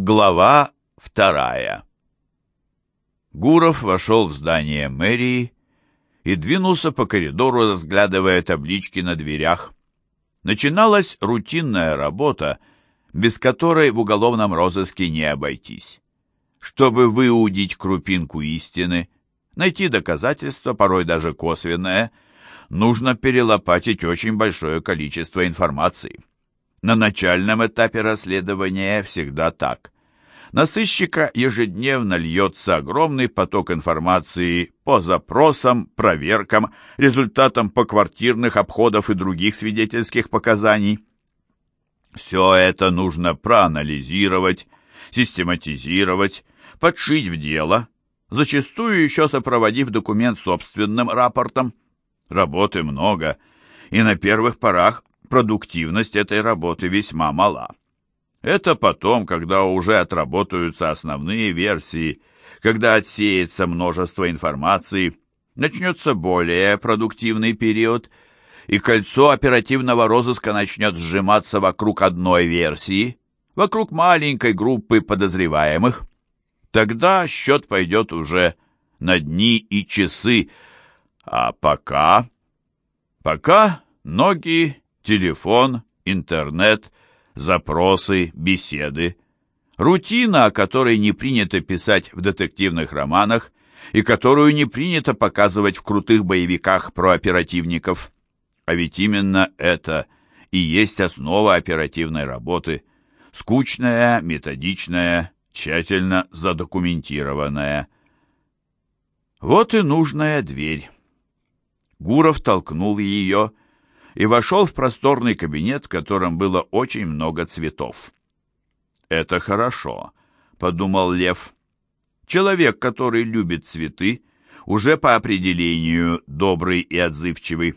Глава вторая Гуров вошел в здание мэрии и двинулся по коридору, разглядывая таблички на дверях. Начиналась рутинная работа, без которой в уголовном розыске не обойтись. Чтобы выудить крупинку истины, найти доказательства, порой даже косвенное, нужно перелопатить очень большое количество информации. На начальном этапе расследования всегда так. На сыщика ежедневно льется огромный поток информации по запросам, проверкам, результатам поквартирных обходов и других свидетельских показаний. Все это нужно проанализировать, систематизировать, подшить в дело, зачастую еще сопроводив документ собственным рапортом. Работы много, и на первых порах продуктивность этой работы весьма мала. Это потом, когда уже отработаются основные версии, когда отсеется множество информации, начнется более продуктивный период, и кольцо оперативного розыска начнет сжиматься вокруг одной версии, вокруг маленькой группы подозреваемых. Тогда счет пойдет уже на дни и часы, а пока... Пока ноги телефон, интернет, запросы, беседы. Рутина, о которой не принято писать в детективных романах и которую не принято показывать в крутых боевиках про оперативников. А ведь именно это и есть основа оперативной работы. Скучная, методичная, тщательно задокументированная. Вот и нужная дверь. Гуров толкнул ее и вошел в просторный кабинет, в котором было очень много цветов. «Это хорошо», — подумал Лев. «Человек, который любит цветы, уже по определению добрый и отзывчивый.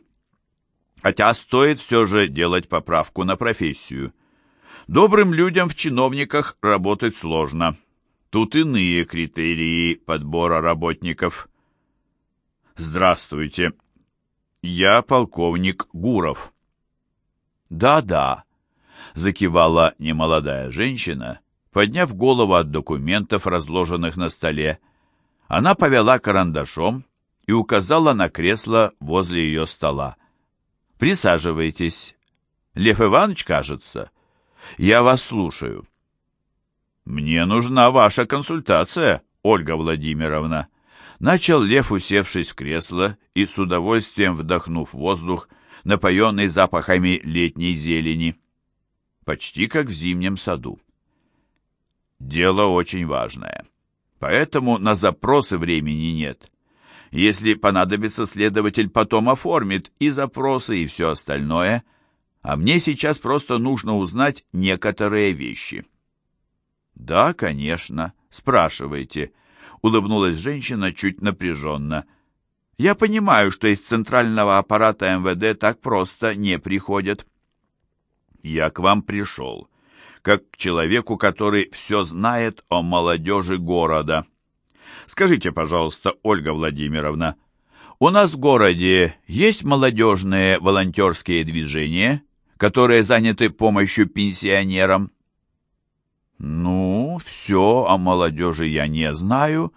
Хотя стоит все же делать поправку на профессию. Добрым людям в чиновниках работать сложно. Тут иные критерии подбора работников». «Здравствуйте», «Я полковник Гуров». «Да-да», — закивала немолодая женщина, подняв голову от документов, разложенных на столе. Она повела карандашом и указала на кресло возле ее стола. «Присаживайтесь. Лев Иванович, кажется. Я вас слушаю». «Мне нужна ваша консультация, Ольга Владимировна», Начал Лев, усевшись в кресло и с удовольствием вдохнув воздух, напоенный запахами летней зелени. Почти как в зимнем саду. Дело очень важное. Поэтому на запросы времени нет. Если понадобится, следователь потом оформит и запросы, и все остальное. А мне сейчас просто нужно узнать некоторые вещи. Да, конечно, спрашивайте, улыбнулась женщина чуть напряженно. «Я понимаю, что из центрального аппарата МВД так просто не приходят». «Я к вам пришел, как к человеку, который все знает о молодежи города. Скажите, пожалуйста, Ольга Владимировна, у нас в городе есть молодежные волонтерские движения, которые заняты помощью пенсионерам?» «Ну, все о молодежи я не знаю,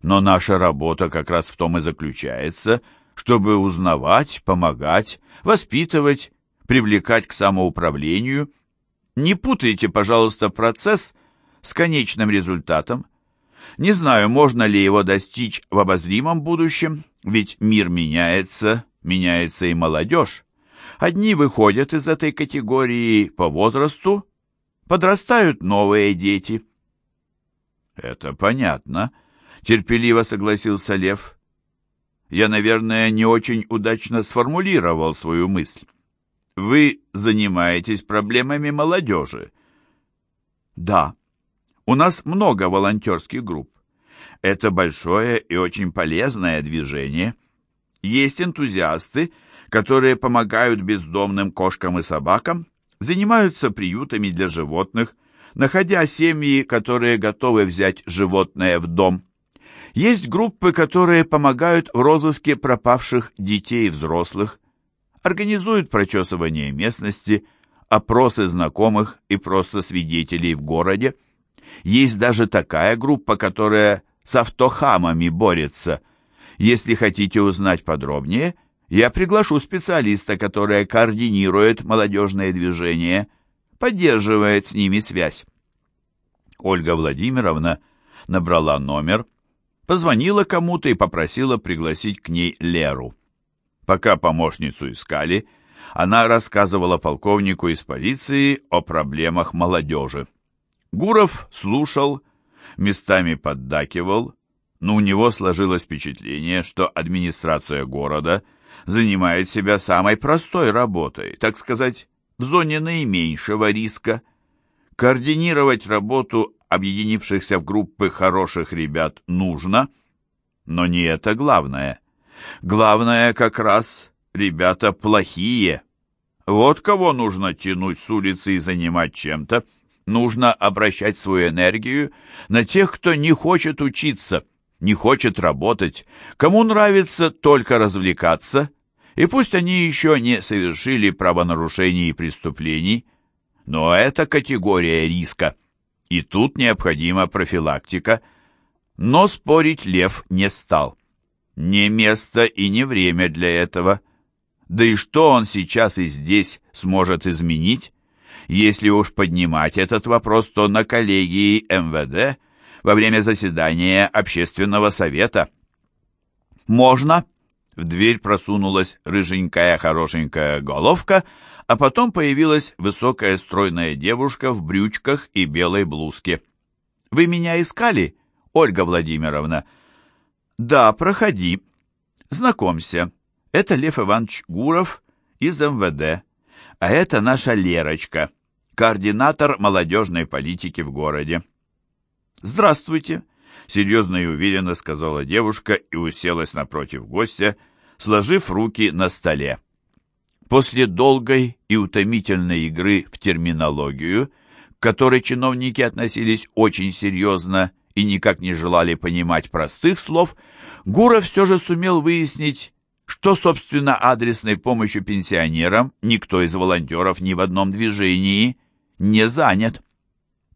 но наша работа как раз в том и заключается, чтобы узнавать, помогать, воспитывать, привлекать к самоуправлению. Не путайте, пожалуйста, процесс с конечным результатом. Не знаю, можно ли его достичь в обозримом будущем, ведь мир меняется, меняется и молодежь. Одни выходят из этой категории по возрасту, Подрастают новые дети. Это понятно, терпеливо согласился Лев. Я, наверное, не очень удачно сформулировал свою мысль. Вы занимаетесь проблемами молодежи. Да, у нас много волонтерских групп. Это большое и очень полезное движение. Есть энтузиасты, которые помогают бездомным кошкам и собакам, занимаются приютами для животных, находя семьи, которые готовы взять животное в дом. Есть группы, которые помогают в розыске пропавших детей и взрослых, организуют прочесывание местности, опросы знакомых и просто свидетелей в городе. Есть даже такая группа, которая с автохамами борется. Если хотите узнать подробнее, я приглашу специалиста, который координирует молодежные движения, поддерживает с ними связь. Ольга Владимировна набрала номер, позвонила кому-то и попросила пригласить к ней Леру. Пока помощницу искали, она рассказывала полковнику из полиции о проблемах молодежи. Гуров слушал, местами поддакивал, но у него сложилось впечатление, что администрация города занимает себя самой простой работой, так сказать, в зоне наименьшего риска. Координировать работу объединившихся в группы хороших ребят нужно, но не это главное. Главное как раз ребята плохие. Вот кого нужно тянуть с улицы и занимать чем-то. Нужно обращать свою энергию на тех, кто не хочет учиться, не хочет работать, кому нравится только развлекаться, и пусть они еще не совершили правонарушений и преступлений, но это категория риска, и тут необходима профилактика. Но спорить Лев не стал. Не место и не время для этого. Да и что он сейчас и здесь сможет изменить? Если уж поднимать этот вопрос, то на коллегии МВД во время заседания общественного совета. «Можно?» В дверь просунулась рыженькая хорошенькая головка, а потом появилась высокая стройная девушка в брючках и белой блузке. «Вы меня искали, Ольга Владимировна?» «Да, проходи. Знакомься, это Лев Иванович Гуров из МВД, а это наша Лерочка, координатор молодежной политики в городе». «Здравствуйте», — серьезно и уверенно сказала девушка и уселась напротив гостя, сложив руки на столе. После долгой и утомительной игры в терминологию, к которой чиновники относились очень серьезно и никак не желали понимать простых слов, Гуров все же сумел выяснить, что, собственно, адресной помощью пенсионерам никто из волонтеров ни в одном движении не занят.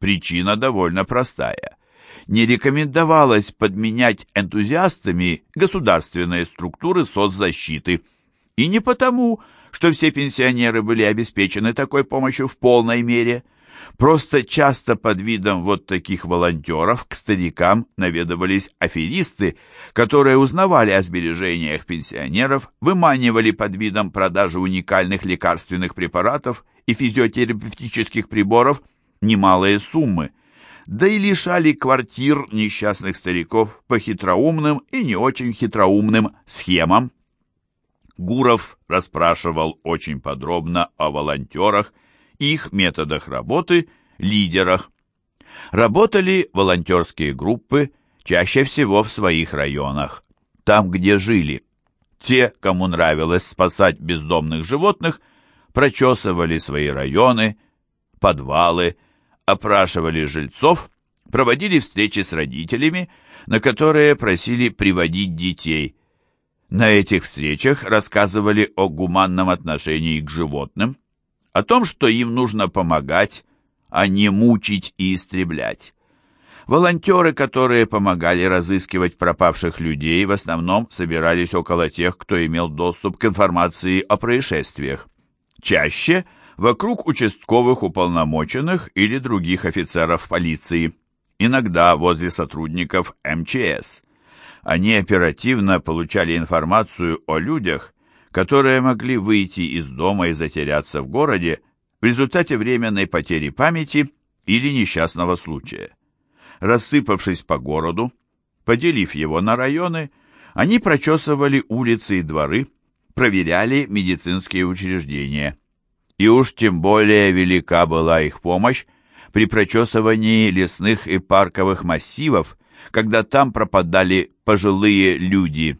Причина довольно простая. Не рекомендовалось подменять энтузиастами государственные структуры соцзащиты. И не потому, что все пенсионеры были обеспечены такой помощью в полной мере – Просто часто под видом вот таких волонтеров к старикам наведывались аферисты, которые узнавали о сбережениях пенсионеров, выманивали под видом продажи уникальных лекарственных препаратов и физиотерапевтических приборов немалые суммы, да и лишали квартир несчастных стариков по хитроумным и не очень хитроумным схемам. Гуров расспрашивал очень подробно о волонтерах, их методах работы, лидерах. Работали волонтерские группы чаще всего в своих районах, там, где жили. Те, кому нравилось спасать бездомных животных, прочесывали свои районы, подвалы, опрашивали жильцов, проводили встречи с родителями, на которые просили приводить детей. На этих встречах рассказывали о гуманном отношении к животным, о том, что им нужно помогать, а не мучить и истреблять. Волонтеры, которые помогали разыскивать пропавших людей, в основном собирались около тех, кто имел доступ к информации о происшествиях. Чаще вокруг участковых уполномоченных или других офицеров полиции, иногда возле сотрудников МЧС. Они оперативно получали информацию о людях, которые могли выйти из дома и затеряться в городе в результате временной потери памяти или несчастного случая. Рассыпавшись по городу, поделив его на районы, они прочесывали улицы и дворы, проверяли медицинские учреждения. И уж тем более велика была их помощь при прочесывании лесных и парковых массивов, когда там пропадали пожилые люди,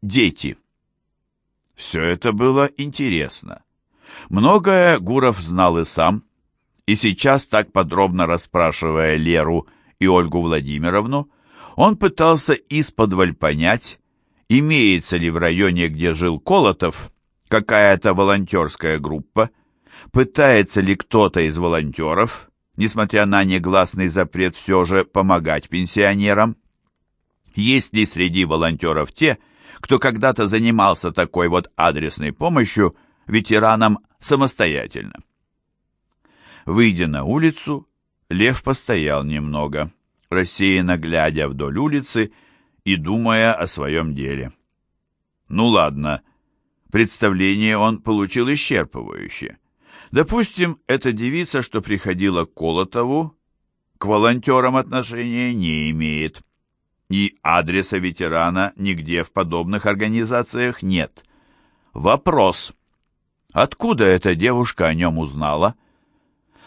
дети. Все это было интересно. Многое Гуров знал и сам, и сейчас, так подробно расспрашивая Леру и Ольгу Владимировну, он пытался исподволь понять, имеется ли в районе, где жил Колотов, какая-то волонтерская группа, пытается ли кто-то из волонтеров, несмотря на негласный запрет все же помогать пенсионерам? Есть ли среди волонтеров те, кто когда-то занимался такой вот адресной помощью ветеранам самостоятельно? Выйдя на улицу, Лев постоял немного, рассеянно глядя вдоль улицы и думая о своем деле. Ну ладно, представление он получил исчерпывающее. Допустим, эта девица, что приходила к Колотову, к волонтерам отношения не имеет. И адреса ветерана нигде в подобных организациях нет. Вопрос. Откуда эта девушка о нем узнала?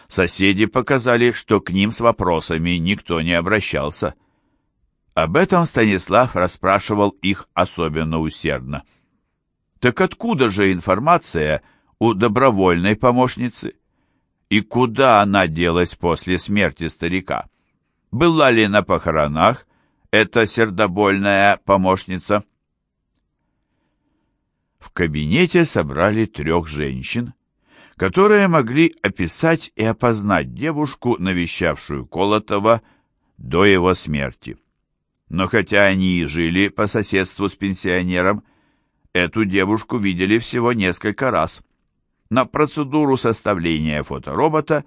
Соседи показали, что к ним с вопросами никто не обращался. Об этом Станислав расспрашивал их особенно усердно. Так откуда же информация у добровольной помощницы? И куда она делась после смерти старика? Была ли на похоронах эта сердобольная помощница? В кабинете собрали трех женщин, которые могли описать и опознать девушку, навещавшую Колотова до его смерти. Но хотя они и жили по соседству с пенсионером, эту девушку видели всего несколько раз. На процедуру составления фоторобота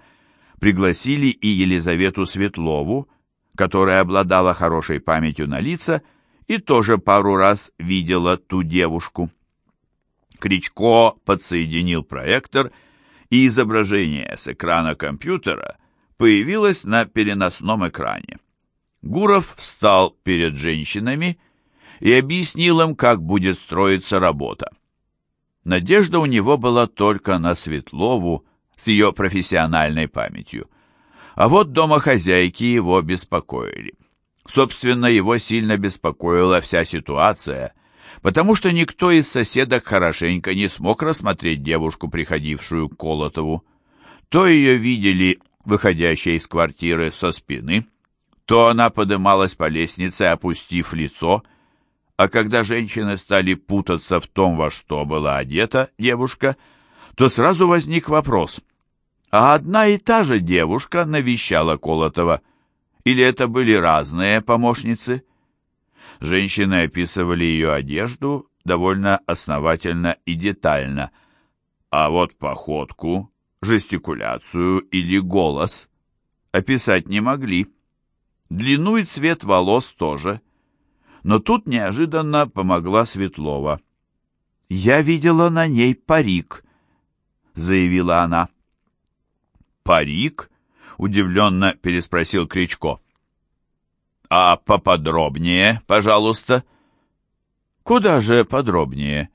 пригласили и Елизавету Светлову, которая обладала хорошей памятью на лица и тоже пару раз видела ту девушку. Кричко подсоединил проектор, и изображение с экрана компьютера появилось на переносном экране. Гуров встал перед женщинами и объяснил им, как будет строиться работа. Надежда у него была только на Светлову с ее профессиональной памятью. А вот домохозяйки его беспокоили. Собственно, его сильно беспокоила вся ситуация, потому что никто из соседок хорошенько не смог рассмотреть девушку, приходившую к Колотову. То ее видели, выходящей из квартиры со спины, то она подымалась по лестнице, опустив лицо, а когда женщины стали путаться в том, во что была одета девушка, то сразу возник вопрос, а одна и та же девушка навещала Колотова, или это были разные помощницы? Женщины описывали ее одежду довольно основательно и детально, а вот походку, жестикуляцию или голос описать не могли. Длину и цвет волос тоже. Но тут неожиданно помогла Светлова. «Я видела на ней парик», — заявила она. «Парик?» — удивленно переспросил Кричко. «А поподробнее, пожалуйста?» «Куда же подробнее?»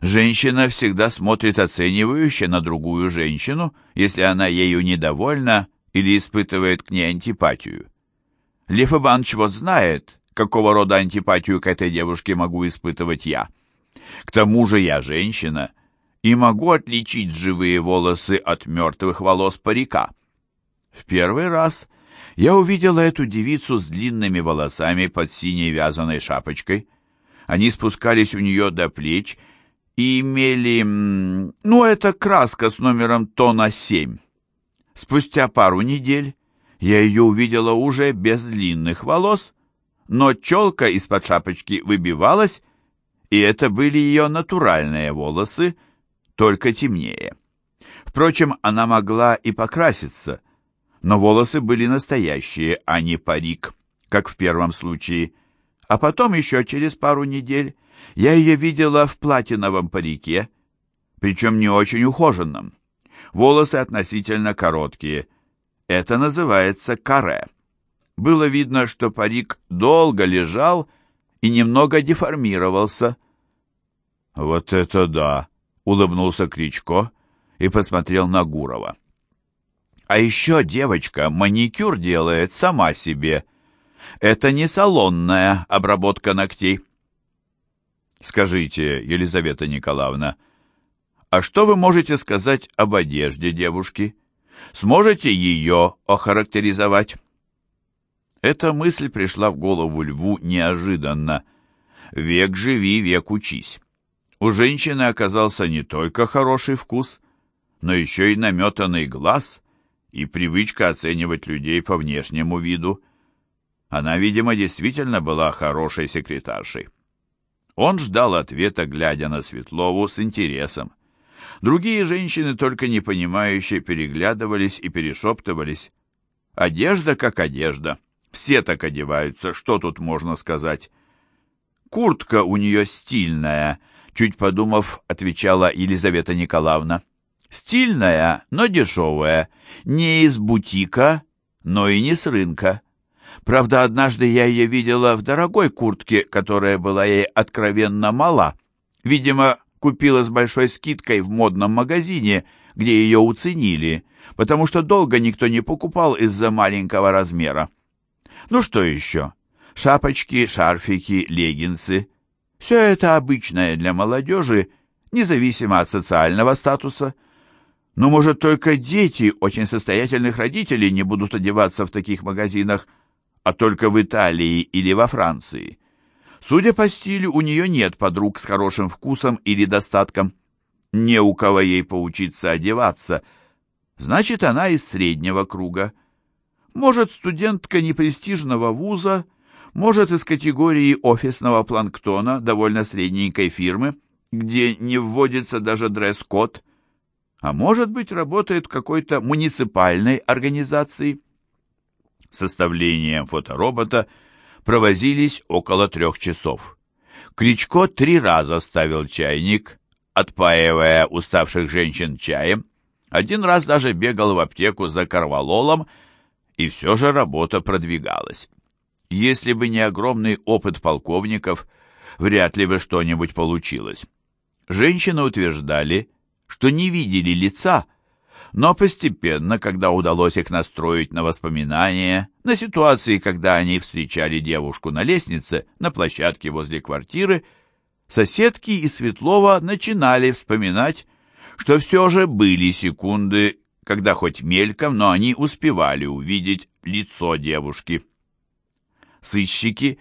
Женщина всегда смотрит оценивающе на другую женщину, если она ею недовольна или испытывает к ней антипатию. Лев Иванович вот знает, какого рода антипатию к этой девушке могу испытывать я. К тому же я женщина и могу отличить живые волосы от мертвых волос парика. В первый раз я увидела эту девицу с длинными волосами под синей вязаной шапочкой. Они спускались у нее до плеч и имели... Ну, это краска с номером тона 7. Спустя пару недель я ее увидела уже без длинных волос, но челка из-под шапочки выбивалась, и это были ее натуральные волосы, только темнее. Впрочем, она могла и покраситься, но волосы были настоящие, а не парик, как в первом случае. А потом еще через пару недель я ее видела в платиновом парике, причем не очень ухоженном. Волосы относительно короткие – это называется каре. Было видно, что парик долго лежал и немного деформировался. «Вот это да!» — улыбнулся Кричко и посмотрел на Гурова. «А еще девочка маникюр делает сама себе. Это не салонная обработка ногтей». «Скажите, Елизавета Николаевна, а что вы можете сказать об одежде девушки?» Сможете ее охарактеризовать?» Эта мысль пришла в голову льву неожиданно. «Век живи, век учись». У женщины оказался не только хороший вкус, но еще и наметанный глаз и привычка оценивать людей по внешнему виду. Она, видимо, действительно была хорошей секретаршей. Он ждал ответа, глядя на Светлову с интересом. Другие женщины, только непонимающие, переглядывались и перешептывались. Одежда как одежда. Все так одеваются, что тут можно сказать? Куртка у нее стильная, чуть подумав, отвечала Елизавета Николаевна. Стильная, но дешевая, не из бутика, но и не с рынка. Правда, однажды я ее видела в дорогой куртке, которая была ей откровенно мала. Видимо, купила с большой скидкой в модном магазине, где ее уценили, потому что долго никто не покупал из-за маленького размера. Ну что еще? Шапочки, шарфики, леггинсы. Все это обычное для молодежи, независимо от социального статуса. Но, может, только дети очень состоятельных родителей не будут одеваться в таких магазинах, а только в Италии или во Франции. Судя по стилю, у нее нет подруг с хорошим вкусом или достатком. Не у кого ей поучиться одеваться. Значит, она из среднего круга. Может, студентка непрестижного вуза, может, из категории офисного планктона довольно средненькой фирмы, где не вводится даже дресс-код, а может быть, работает в какой-то муниципальной организации. Составлением фоторобота – провозились около трех часов. Кричко три раза ставил чайник, отпаивая уставших женщин чаем, один раз даже бегал в аптеку за корвалолом, и все же работа продвигалась. Если бы не огромный опыт полковников, вряд ли бы что-нибудь получилось. Женщины утверждали, что не видели лица, но постепенно, когда удалось их настроить на воспоминания, на ситуации, когда они встречали девушку на лестнице, на площадке возле квартиры, соседки и Светлова начинали вспоминать, что все же были секунды, когда хоть мельком, но они успевали увидеть лицо девушки. Сыщики,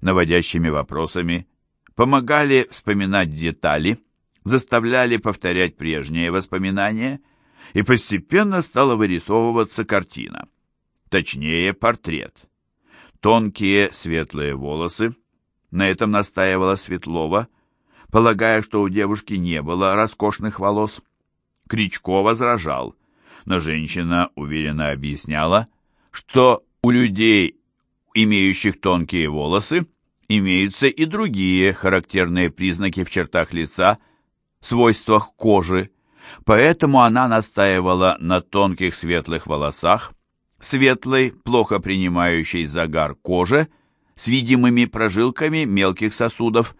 наводящими вопросами, помогали вспоминать детали, заставляли повторять прежние воспоминания – и постепенно стала вырисовываться картина. Точнее, портрет. Тонкие светлые волосы, на этом настаивала Светлова, полагая, что у девушки не было роскошных волос. Кричко возражал, но женщина уверенно объясняла, что у людей, имеющих тонкие волосы, имеются и другие характерные признаки в чертах лица, свойствах кожи, Поэтому она настаивала на тонких светлых волосах, светлой, плохо принимающей загар коже, с видимыми прожилками мелких сосудов.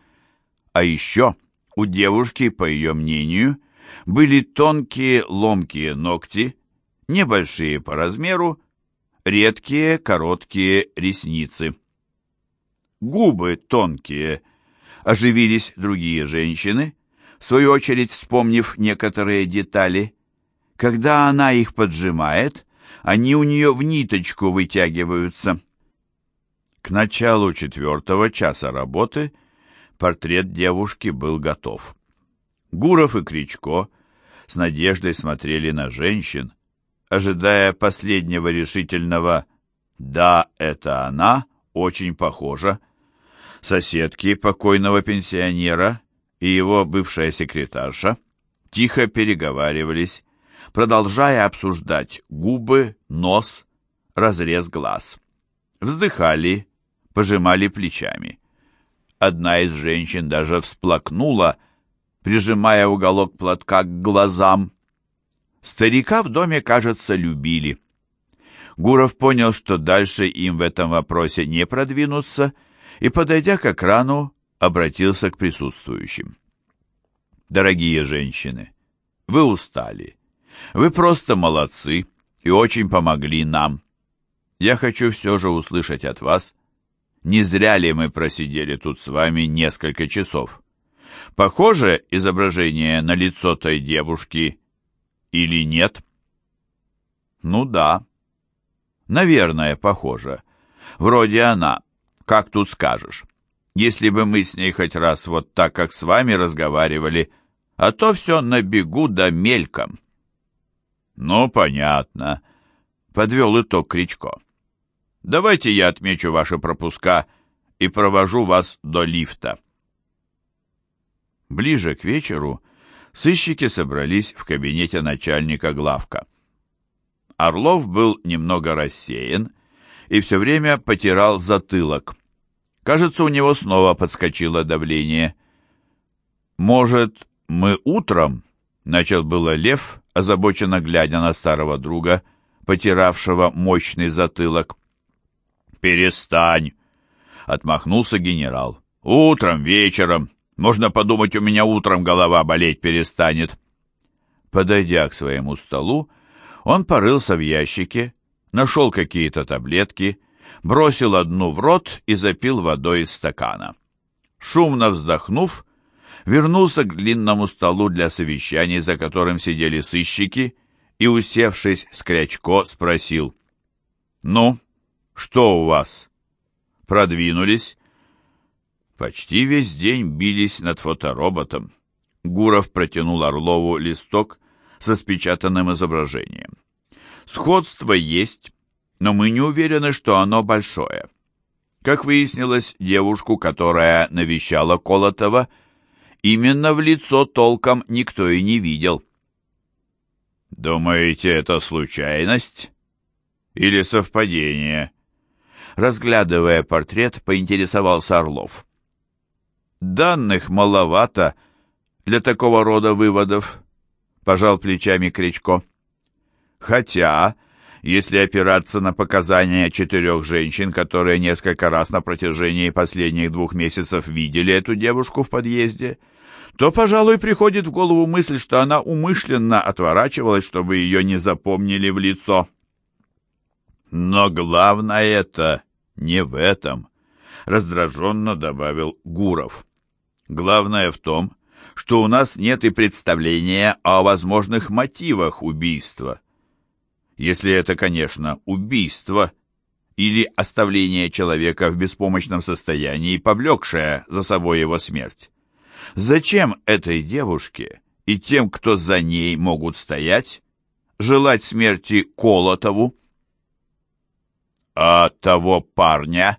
А еще у девушки, по ее мнению, были тонкие ломкие ногти, небольшие по размеру, редкие короткие ресницы. Губы тонкие, оживились другие женщины, в свою очередь вспомнив некоторые детали. Когда она их поджимает, они у нее в ниточку вытягиваются. К началу четвертого часа работы портрет девушки был готов. Гуров и Кричко с надеждой смотрели на женщин, ожидая последнего решительного «да, это она, очень похожа». Соседки покойного пенсионера и его бывшая секретарша тихо переговаривались, продолжая обсуждать губы, нос, разрез глаз. Вздыхали, пожимали плечами. Одна из женщин даже всплакнула, прижимая уголок платка к глазам. Старика в доме, кажется, любили. Гуров понял, что дальше им в этом вопросе не продвинуться, и, подойдя к экрану, обратился к присутствующим. «Дорогие женщины, вы устали. Вы просто молодцы и очень помогли нам. Я хочу все же услышать от вас, не зря ли мы просидели тут с вами несколько часов. Похоже изображение на лицо той девушки или нет?» «Ну да. Наверное, похоже. Вроде она. Как тут скажешь?» если бы мы с ней хоть раз вот так, как с вами разговаривали, а то все на бегу да мельком». «Ну, понятно. подвел итог Кричко. Давайте я отмечу ваши пропуска и провожу вас до лифта. Ближе к вечеру сыщики собрались в кабинете начальника главка. Орлов был немного рассеян и все время потирал затылок. Кажется, у него снова подскочило давление. «Может, мы утром?» — начал было Лев, озабоченно глядя на старого друга, потиравшего мощный затылок. «Перестань!» — отмахнулся генерал. «Утром, вечером. Можно подумать, у меня утром голова болеть перестанет». Подойдя к своему столу, он порылся в ящике, нашел какие-то таблетки, бросил одну в рот и запил водой из стакана. Шумно вздохнув, вернулся к длинному столу для совещаний, за которым сидели сыщики, и, усевшись с Крячко, спросил. «Ну, что у вас? Продвинулись?» Почти весь день бились над фотороботом. Гуров протянул Орлову листок со спечатанным изображением. Сходство есть, но мы не уверены, что оно большое. Как выяснилось, девушку, которая навещала Колотова, именно в лицо толком никто и не видел. «Думаете, это случайность или совпадение?» Разглядывая портрет, поинтересовался Орлов. «Данных маловато для такого рода выводов», — пожал плечами Кричко. «Хотя, если опираться на показания четырех женщин, которые несколько раз на протяжении последних двух месяцев видели эту девушку в подъезде, то, пожалуй, приходит в голову мысль, что она умышленно отворачивалась, чтобы ее не запомнили в лицо». «Но главное это не в этом», — раздраженно добавил Гуров. Главное в том, что у нас нет и представления о возможных мотивах убийства. Если это, конечно, убийство или оставление человека в беспомощном состоянии, повлекшее за собой его смерть. Зачем этой девушке и тем, кто за ней могут стоять, желать смерти Колотову? А того парня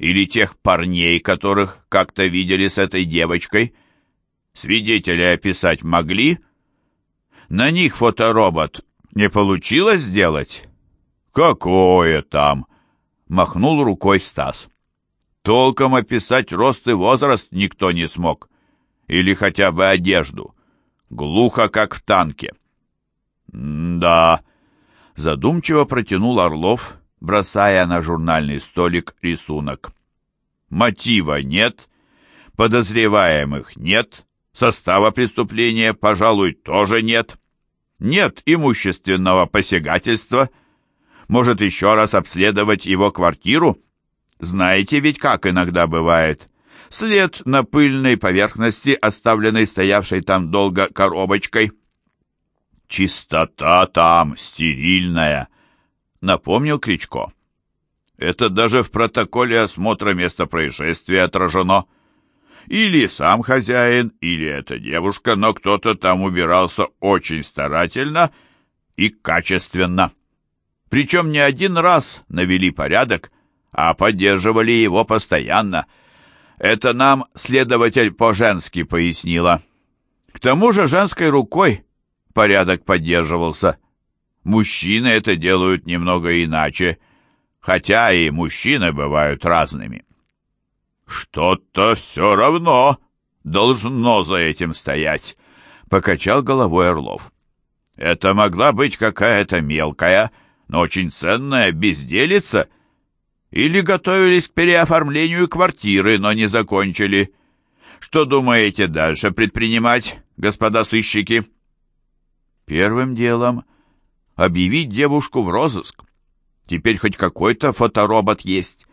или тех парней, которых как-то видели с этой девочкой? Свидетели описать могли? На них фоторобот не получилось сделать? Какое там? Махнул рукой Стас. Толком описать рост и возраст никто не смог. Или хотя бы одежду. Глухо, как в танке. «Да», — задумчиво протянул Орлов, бросая на журнальный столик рисунок. Мотива нет, подозреваемых нет, состава преступления, пожалуй, тоже нет. Нет имущественного посягательства. Может, еще раз обследовать его квартиру? Знаете ведь, как иногда бывает. След на пыльной поверхности, оставленной стоявшей там долго коробочкой. Чистота там стерильная, напомнил Кричко. Это даже в протоколе осмотра места происшествия отражено. Или сам хозяин, или эта девушка, но кто-то там убирался очень старательно и качественно. Причем не один раз навели порядок, а поддерживали его постоянно. Это нам следователь по-женски пояснила. К тому же женской рукой порядок поддерживался. Мужчины это делают немного иначе, хотя и мужчины бывают разными. «Что-то все равно должно за этим стоять», — покачал головой Орлов. «Это могла быть какая-то мелкая, но очень ценная безделица, или готовились к переоформлению квартиры, но не закончили. Что думаете дальше предпринимать, господа сыщики?» Первым делом объявить девушку в розыск. Теперь хоть какой-то фоторобот есть.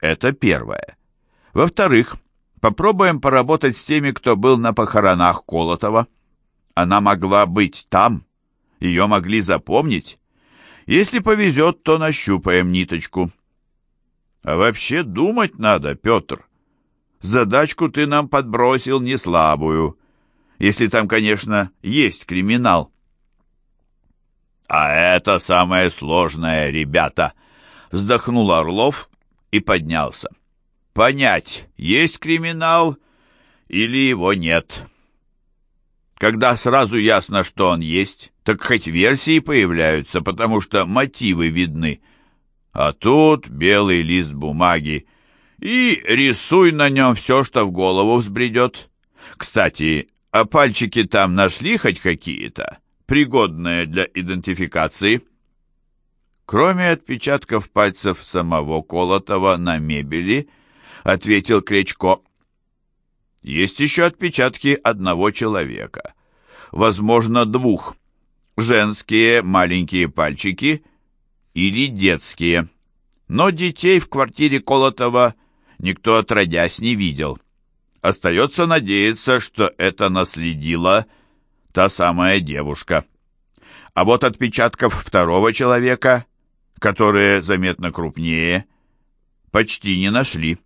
Это первое. Во-вторых, попробуем поработать с теми, кто был на похоронах Колотова. Она могла быть там. Ее могли запомнить. Если повезет, то нащупаем ниточку. А вообще думать надо, Петр. Задачку ты нам подбросил не слабую. Если там, конечно, есть криминал. А это самое сложное, ребята, вздохнул Орлов и поднялся. Понять, есть криминал или его нет. Когда сразу ясно, что он есть, так хоть версии появляются, потому что мотивы видны. А тут белый лист бумаги, и рисуй на нем все, что в голову взбредет. Кстати, а пальчики там нашли хоть какие-то, пригодные для идентификации? Кроме отпечатков пальцев самого Колотова на мебели, ответил Кречко. Есть еще отпечатки одного человека, возможно, двух. Женские маленькие пальчики или детские. Но детей в квартире Колотова никто отродясь не видел. Остается надеяться, что это наследила та самая девушка. А вот отпечатков второго человека, которые заметно крупнее, почти не нашли.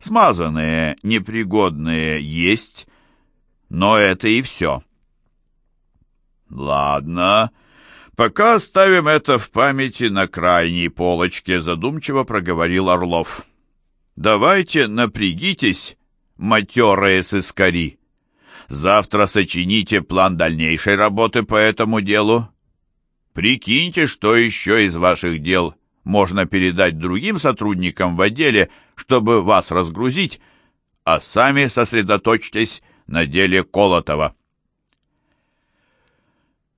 Смазанные, непригодные есть, но это и все. Ладно, пока оставим это в памяти на крайней полочке, задумчиво проговорил Орлов. Давайте напрягитесь матерые сыскари. Завтра сочините план дальнейшей работы по этому делу. Прикиньте, что еще из ваших дел можно передать другим сотрудникам в отделе, чтобы вас разгрузить, а сами сосредоточьтесь на деле Колотова.